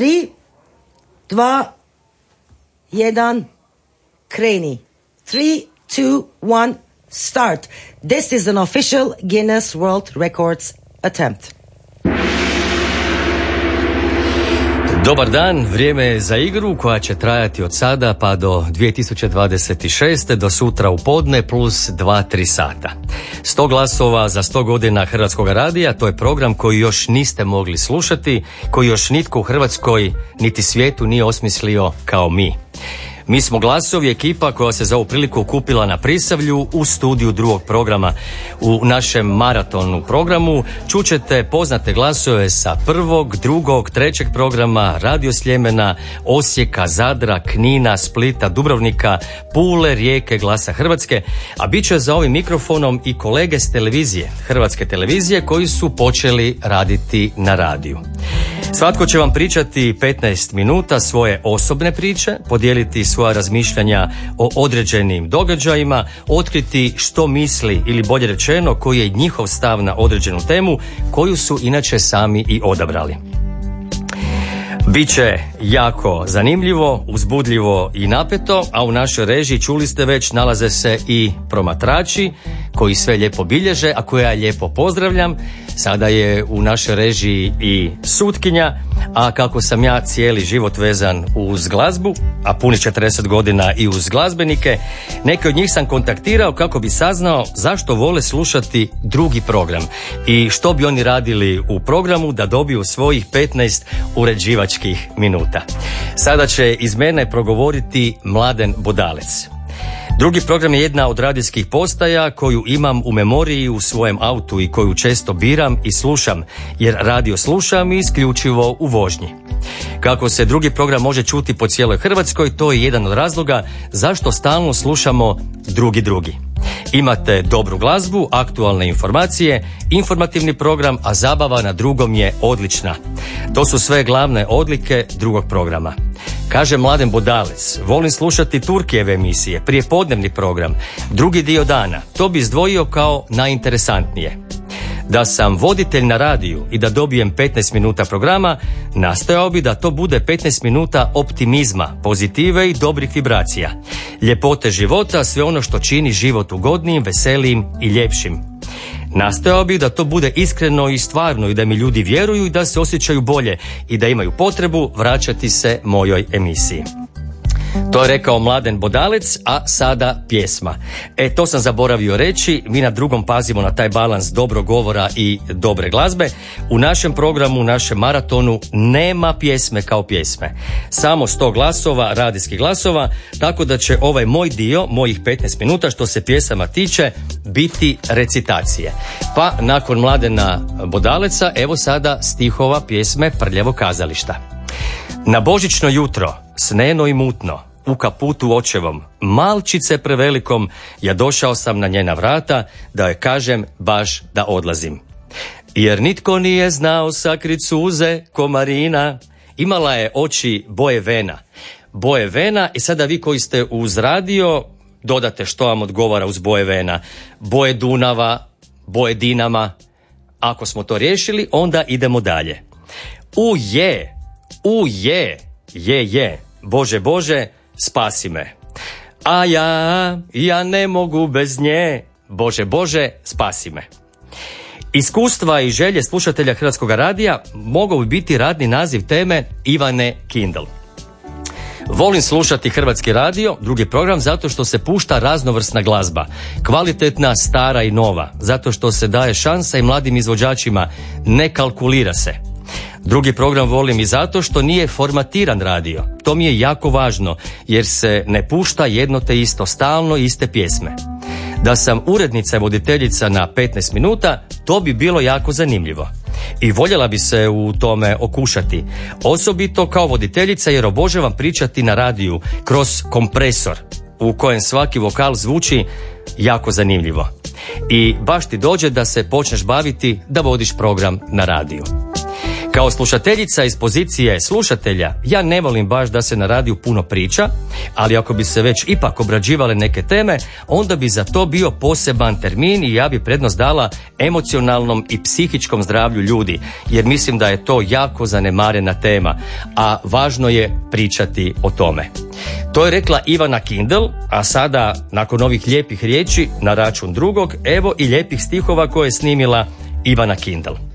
3, 2, 1, kreni. 3, 2, 1, start. This is an official Guinness World Records attempt. Dobar dan, vrijeme je za igru koja će trajati od sada pa do 2026. do sutra u podne plus 2-3 sata. 100 glasova za 100 godina Hrvatskog radija, to je program koji još niste mogli slušati, koji još nitko u Hrvatskoj niti svijetu nije osmislio kao mi. Mi smo glasovi ekipa koja se za ovu priliku okupila na Prisavlju u studiju drugog programa. U našem maratonu programu čućete poznate glasove sa prvog, drugog, trećeg programa Radio Sljemena, Osijeka, Zadra, Knina, Splita, Dubrovnika, Pule, Rijeke, Glasa Hrvatske, a bit će za ovim mikrofonom i kolege s televizije, Hrvatske televizije koji su počeli raditi na radiju. Svatko će vam pričati 15 minuta svoje osobne priče, podijeliti svoja razmišljanja o određenim događajima, otkriti što misli ili bolje rečeno koji je njihov stav na određenu temu koju su inače sami i odabrali. Biće jako zanimljivo, uzbudljivo i napeto, a u našoj režiji čuli ste već nalaze se i promatrači koji sve lijepo bilježe, a koje ja lijepo pozdravljam. Sada je u našoj režiji i sutkinja, a kako sam ja cijeli život vezan uz glazbu, a puni 40 godina i uz glazbenike, neke od njih sam kontaktirao kako bi saznao zašto vole slušati drugi program i što bi oni radili u programu da dobiju svojih 15 uređivačkih minuta. Sada će iz mene progovoriti Mladen Budalec. Drugi program je jedna od radijskih postaja koju imam u memoriji u svojem autu i koju često biram i slušam, jer radio slušam isključivo u vožnji. Kako se drugi program može čuti po cijeloj Hrvatskoj, to je jedan od razloga zašto stalno slušamo drugi drugi. Imate dobru glazbu, aktualne informacije, informativni program, a zabava na drugom je odlična. To su sve glavne odlike drugog programa. Kaže Mladen Bodalec, volim slušati Turkijeve emisije, prije podnevni program, drugi dio dana, to bi izdvojio kao najinteresantnije. Da sam voditelj na radiju i da dobijem 15 minuta programa, nastojao bi da to bude 15 minuta optimizma, pozitive i dobrih vibracija. Ljepote života, sve ono što čini život ugodnijim, veselijim i ljepšim. Nastojao bih da to bude iskreno i stvarno i da mi ljudi vjeruju i da se osjećaju bolje i da imaju potrebu vraćati se mojoj emisiji. To je rekao Mladen Bodalec, a sada pjesma. E, to sam zaboravio reći, mi na drugom pazimo na taj balans dobrog govora i dobre glazbe. U našem programu, u našem maratonu nema pjesme kao pjesme. Samo 100 glasova, radijskih glasova, tako da će ovaj moj dio, mojih 15 minuta što se pjesama tiče, biti recitacije. Pa nakon Mladena Bodaleca, evo sada stihova pjesme Prljevo kazališta. Na božično jutro, sneno i mutno, u kaputu očevom, malčice prevelikom, ja došao sam na njena vrata, da joj kažem baš da odlazim. Jer nitko nije znao sakrit suze komarina, imala je oči boje vena. Boje vena i sada vi koji ste uz radio, dodate što vam odgovara uz boje vena. Boje Dunava, boje Dinama. Ako smo to riješili, onda idemo dalje. U je, u je, je, je, Bože, Bože, spasi me. A ja, ja ne mogu bez nje, Bože, Bože, spasi me. Iskustva i želje slušatelja Hrvatskog radija mogu bi biti radni naziv teme Ivane Kindle. Volim slušati Hrvatski radio, drugi program, zato što se pušta raznovrsna glazba. Kvalitetna, stara i nova. Zato što se daje šansa i mladim izvođačima. Ne kalkulira se. Drugi program volim i zato što nije formatiran radio. To mi je jako važno, jer se ne pušta jedno te isto, stalno iste pjesme. Da sam urednica i voditeljica na 15 minuta, to bi bilo jako zanimljivo. I voljela bi se u tome okušati. Osobito kao voditeljica jer obožavam pričati na radiju kroz kompresor u kojem svaki vokal zvuči jako zanimljivo. I baš ti dođe da se počneš baviti da vodiš program na radiju. Kao slušateljica iz pozicije slušatelja, ja ne volim baš da se na radiju puno priča, ali ako bi se već ipak obrađivale neke teme, onda bi za to bio poseban termin i ja bi prednost dala emocionalnom i psihičkom zdravlju ljudi, jer mislim da je to jako zanemarena tema, a važno je pričati o tome. To je rekla Ivana Kindle, a sada, nakon ovih lijepih riječi, na račun drugog, evo i lijepih stihova koje je snimila Ivana Kindle.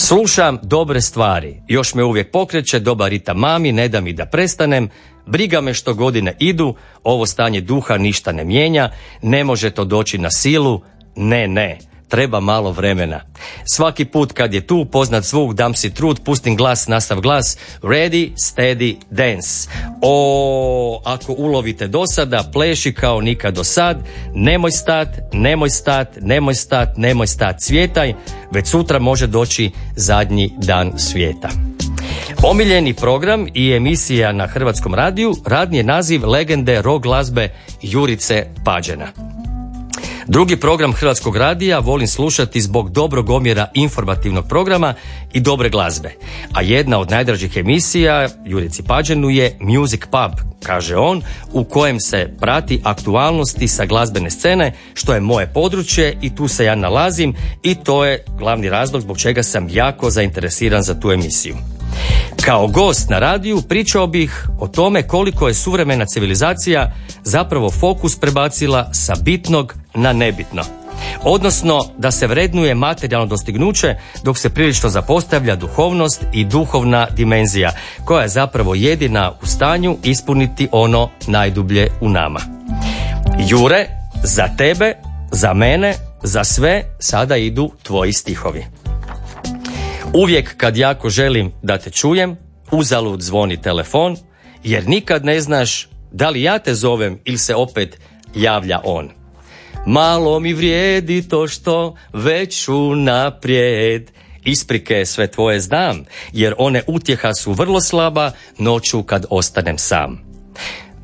Slušam dobre stvari, još me uvijek pokreće, dobar rita mami, ne da mi da prestanem, briga me što godine idu, ovo stanje duha ništa ne mijenja, ne može to doći na silu, ne, ne treba malo vremena. Svaki put kad je tu poznat zvuk, dam si trud, pustim glas, nastav glas, ready, steady, dance. O, ako ulovite do sada, pleši kao nikad do sad, nemoj stat, nemoj stat, nemoj stat, nemoj stat, cvjetaj, već sutra može doći zadnji dan svijeta. Omiljeni program i emisija na Hrvatskom radiju radni je naziv legende rock glazbe Jurice Pađena. Drugi program Hrvatskog radija volim slušati zbog dobrog omjera informativnog programa i dobre glazbe. A jedna od najdražih emisija Jurici Pađenu je Music Pub, kaže on, u kojem se prati aktualnosti sa glazbene scene, što je moje područje i tu se ja nalazim i to je glavni razlog zbog čega sam jako zainteresiran za tu emisiju. Kao gost na radiju pričao bih o tome koliko je suvremena civilizacija zapravo fokus prebacila sa bitnog na nebitno. Odnosno da se vrednuje materijalno dostignuće dok se prilično zapostavlja duhovnost i duhovna dimenzija koja je zapravo jedina u stanju ispuniti ono najdublje u nama. Jure, za tebe, za mene, za sve sada idu tvoji stihovi. Uvijek kad jako želim da te čujem, uzalud zvoni telefon, jer nikad ne znaš da li ja te zovem ili se opet javlja on. Malo mi vrijedi to što već unaprijed isprike sve tvoje znam, jer one utjeha su vrlo slaba noću kad ostanem sam.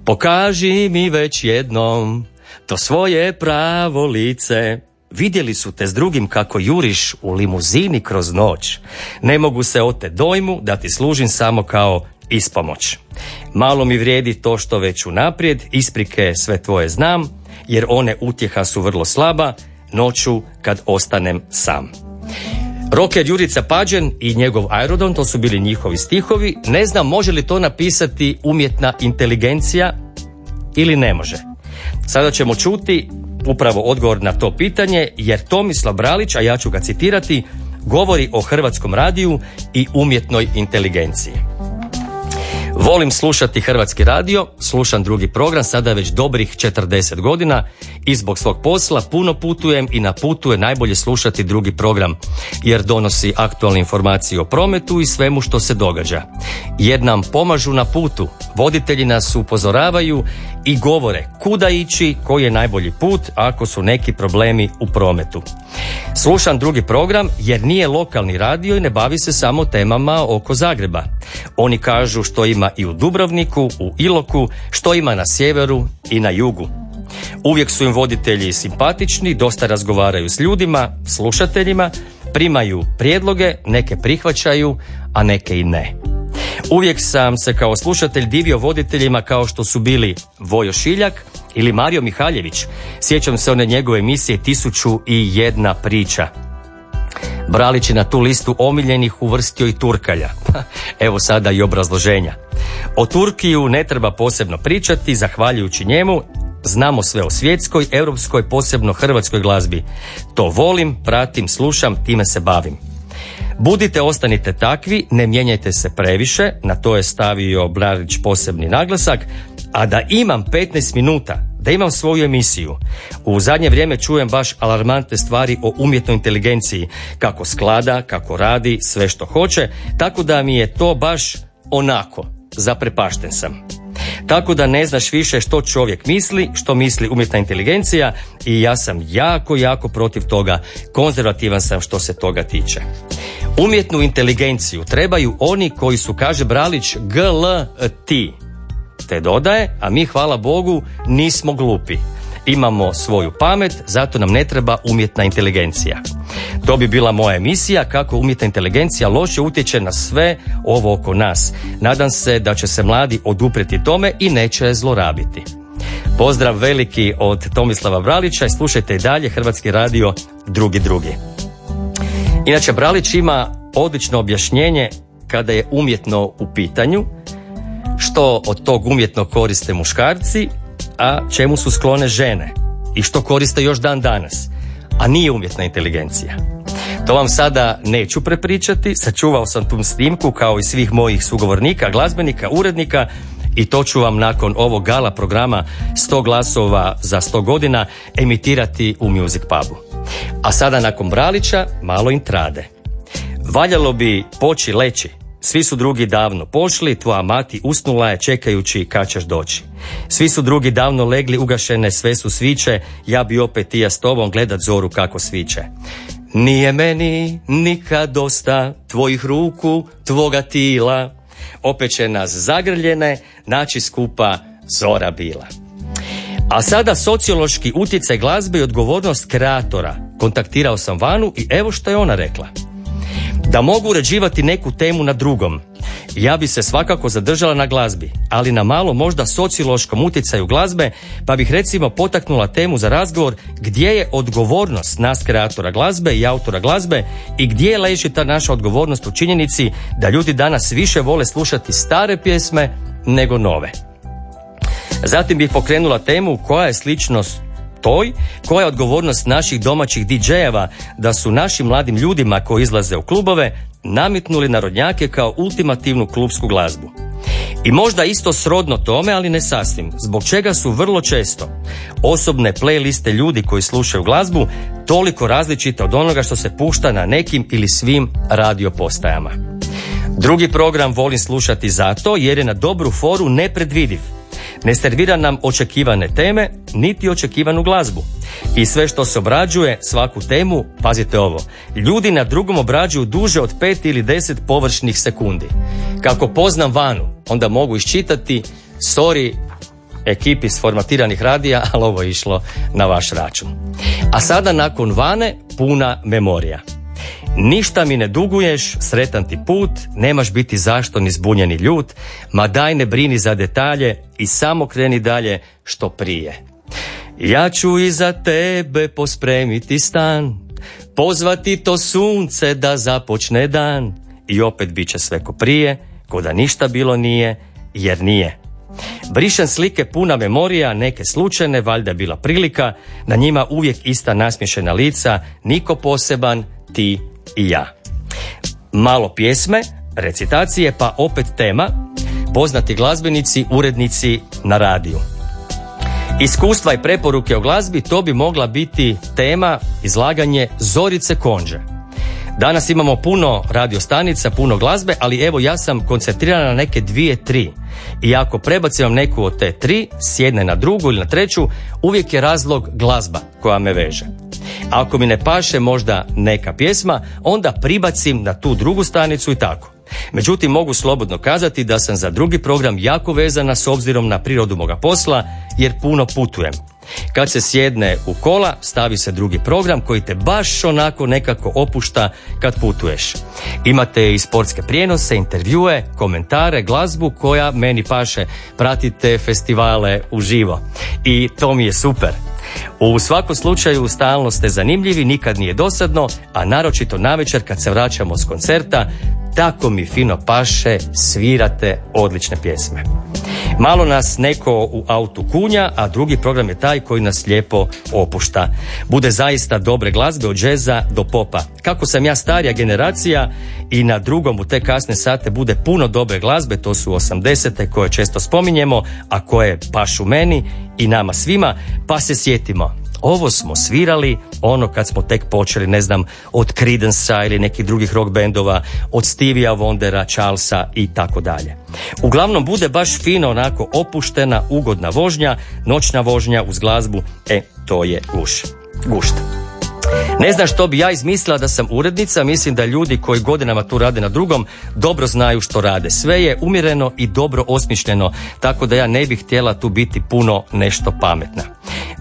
Pokaži mi već jednom to svoje pravo lice, Vidjeli su te s drugim kako juriš u limuzini kroz noć. Ne mogu se ote dojmu da ti služim samo kao ispomoć. Malo mi vrijedi to što već unaprijed, isprike sve tvoje znam, jer one utjeha su vrlo slaba, noću kad ostanem sam. Roker Jurica Pađen i njegov Aerodon, to su bili njihovi stihovi. Ne znam može li to napisati umjetna inteligencija ili ne može. Sada ćemo čuti upravo odgovor na to pitanje, jer Tomislav Bralić, a ja ću ga citirati, govori o hrvatskom radiju i umjetnoj inteligenciji. Volim slušati hrvatski radio, slušam drugi program sada već dobrih 40 godina i zbog svog posla puno putujem i na putu je najbolje slušati drugi program jer donosi aktualne informacije o prometu i svemu što se događa. Jer nam pomažu na putu, voditelji nas upozoravaju i govore kuda ići, koji je najbolji put ako su neki problemi u prometu. Slušam drugi program jer nije lokalni radio i ne bavi se samo temama oko Zagreba. Oni kažu što ima i u Dubrovniku, u Iloku, što ima na sjeveru i na jugu. Uvijek su im voditelji simpatični, dosta razgovaraju s ljudima, slušateljima, primaju prijedloge, neke prihvaćaju, a neke i ne. Uvijek sam se kao slušatelj divio voditeljima kao što su bili Vojo Šiljak ili Mario Mihaljević. Sjećam se one njegove emisije Tisuću i jedna priča. Bralić je na tu listu omiljenih uvrstio i Turkalja. Evo sada i obrazloženja. O Turkiju ne treba posebno pričati, zahvaljujući njemu znamo sve o svjetskoj, europskoj, posebno hrvatskoj glazbi. To volim, pratim, slušam, time se bavim. Budite, ostanite takvi, ne mijenjajte se previše, na to je stavio Bralić posebni naglasak, a da imam 15 minuta, da imam svoju emisiju. U zadnje vrijeme čujem baš alarmantne stvari o umjetnoj inteligenciji, kako sklada, kako radi, sve što hoće, tako da mi je to baš onako, zaprepašten sam. Tako da ne znaš više što čovjek misli, što misli umjetna inteligencija i ja sam jako, jako protiv toga, konzervativan sam što se toga tiče. Umjetnu inteligenciju trebaju oni koji su, kaže Bralić, GLT, te dodaje, a mi hvala Bogu nismo glupi. Imamo svoju pamet, zato nam ne treba umjetna inteligencija. To bi bila moja emisija kako umjetna inteligencija loše utječe na sve ovo oko nas. Nadam se da će se mladi oduprijeti tome i neće zlorabiti. Pozdrav veliki od Tomislava Bralića i slušajte i dalje Hrvatski radio drugi drugi. Inače, Bralić ima odlično objašnjenje kada je umjetno u pitanju, što od tog umjetno koriste muškarci, a čemu su sklone žene i što koriste još dan danas, a nije umjetna inteligencija. To vam sada neću prepričati, sačuvao sam tu snimku kao i svih mojih sugovornika, glazbenika, urednika i to ću vam nakon ovog gala programa 100 glasova za 100 godina emitirati u Music Pubu. A sada nakon Bralića malo intrade. Valjalo bi poći leći, svi su drugi davno pošli, tvoja mati usnula je čekajući kad ćeš doći. Svi su drugi davno legli, ugašene, sve su sviće, ja bi opet i ja s tobom gledat zoru kako sviće. Nije meni nikad dosta tvojih ruku, tvoga tila, opet će nas zagrljene naći skupa zora bila. A sada sociološki utjecaj glazbe i odgovornost kreatora. Kontaktirao sam Vanu i evo što je ona rekla. Da mogu uređivati neku temu na drugom. Ja bi se svakako zadržala na glazbi, ali na malo možda sociološkom utjecaju glazbe, pa bih recimo potaknula temu za razgovor gdje je odgovornost nas kreatora glazbe i autora glazbe i gdje leži ta naša odgovornost u činjenici da ljudi danas više vole slušati stare pjesme nego nove. Zatim bih pokrenula temu koja je sličnost toj, koja je odgovornost naših domaćih DJ-eva da su našim mladim ljudima koji izlaze u klubove nametnuli narodnjake kao ultimativnu klubsku glazbu. I možda isto srodno tome, ali ne sasvim, zbog čega su vrlo često osobne playliste ljudi koji slušaju glazbu toliko različite od onoga što se pušta na nekim ili svim radio postajama. Drugi program volim slušati zato jer je na dobru foru nepredvidiv ne servira nam očekivane teme, niti očekivanu glazbu. I sve što se obrađuje, svaku temu, pazite ovo, ljudi na drugom obrađuju duže od pet ili deset površnih sekundi. Kako poznam vanu, onda mogu iščitati, sorry, ekipi s formatiranih radija, ali ovo je išlo na vaš račun. A sada nakon vane, puna memorija. Ništa mi ne duguješ, sretan ti put, nemaš biti zašto ni zbunjeni ljut, ma daj ne brini za detalje i samo kreni dalje što prije. Ja ću iza tebe pospremiti stan, pozvati to sunce da započne dan i opet bit će sve ko prije, ko da ništa bilo nije, jer nije. Brišem slike puna memorija, neke slučajne, valjda bila prilika, na njima uvijek ista nasmješena lica, niko poseban, ti i ja. Malo pjesme, recitacije pa opet tema, poznati glazbenici, urednici na radiju. Iskustva i preporuke o glazbi to bi mogla biti tema izlaganje Zorice Konđe. Danas imamo puno radiostanica, puno glazbe, ali evo ja sam koncentrirana na neke dvije, tri. I ako prebacim neku od te tri, sjedne na drugu ili na treću, uvijek je razlog glazba koja me veže. Ako mi ne paše možda neka pjesma, onda pribacim na tu drugu stanicu i tako. Međutim, mogu slobodno kazati da sam za drugi program jako vezana s obzirom na prirodu moga posla, jer puno putujem. Kad se sjedne u kola, stavi se drugi program koji te baš onako nekako opušta kad putuješ. Imate i sportske prijenose, intervjue, komentare, glazbu koja meni paše. Pratite festivale uživo. I to mi je super. U svakom slučaju stalno ste zanimljivi, nikad nije dosadno, a naročito navečer kad se vraćamo s koncerta, tako mi fino paše, svirate odlične pjesme. Malo nas neko u autu kunja, a drugi program je taj koji nas lijepo opušta. Bude zaista dobre glazbe od džeza do popa. Kako sam ja starija generacija i na drugom u te kasne sate bude puno dobre glazbe, to su 80. koje često spominjemo, a koje pašu meni i nama svima, pa se sjetimo ovo smo svirali ono kad smo tek počeli, ne znam, od Credensa ili nekih drugih rock bendova, od Stevia Wondera, Charlesa i tako dalje. Uglavnom bude baš fino onako opuštena, ugodna vožnja, noćna vožnja uz glazbu, e, to je guš. Gušt. Ne znam što bi ja izmislila da sam urednica, mislim da ljudi koji godinama tu rade na drugom dobro znaju što rade. Sve je umjereno i dobro osmišljeno, tako da ja ne bih htjela tu biti puno nešto pametna.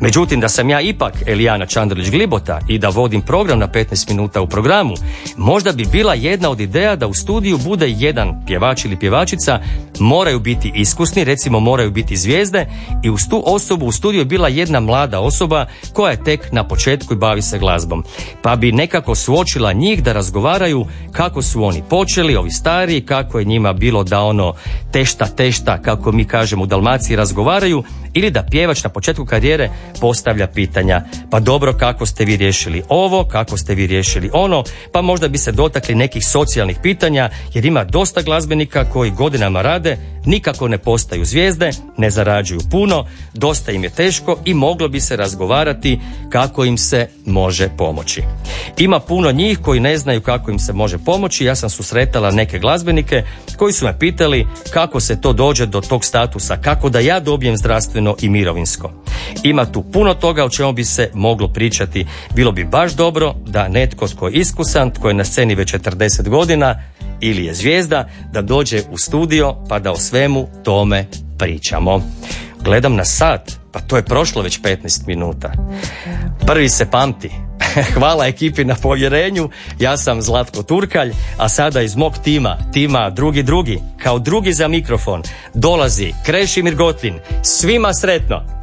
Međutim, da sam ja ipak Elijana Čandrlić Glibota i da vodim program na 15 minuta u programu, možda bi bila jedna od ideja da u studiju bude jedan pjevač ili pjevačica, moraju biti iskusni, recimo moraju biti zvijezde. I uz tu osobu u studiju je bila jedna mlada osoba koja je tek na početku i bavi se glazbom. Pa bi nekako suočila njih da razgovaraju kako su oni počeli, ovi stariji, kako je njima bilo da ono tešta, tešta, kako mi kažemo u Dalmaciji razgovaraju ili da pjevač na početku karijere postavlja pitanja. Pa dobro, kako ste vi riješili ovo, kako ste vi riješili ono, pa možda bi se dotakli nekih socijalnih pitanja, jer ima dosta glazbenika koji godinama rade, nikako ne postaju zvijezde, ne zarađuju puno, dosta im je teško i moglo bi se razgovarati kako im se može pomoći. Ima puno njih koji ne znaju kako im se može pomoći, ja sam susretala neke glazbenike koji su me pitali kako se to dođe do tog statusa, kako da ja dobijem zdravstveno i mirovinsko. Ima tu puno toga o čemu bi se moglo pričati. Bilo bi baš dobro da netko tko je iskusan, tko je na sceni već 40 godina ili je zvijezda, da dođe u studio pa da o svemu tome pričamo. Gledam na sat, pa to je prošlo već 15 minuta. Prvi se pamti. Hvala ekipi na povjerenju, ja sam Zlatko Turkalj, a sada iz mog tima, tima drugi drugi, kao drugi za mikrofon, dolazi Krešimir Gotvin. Svima sretno!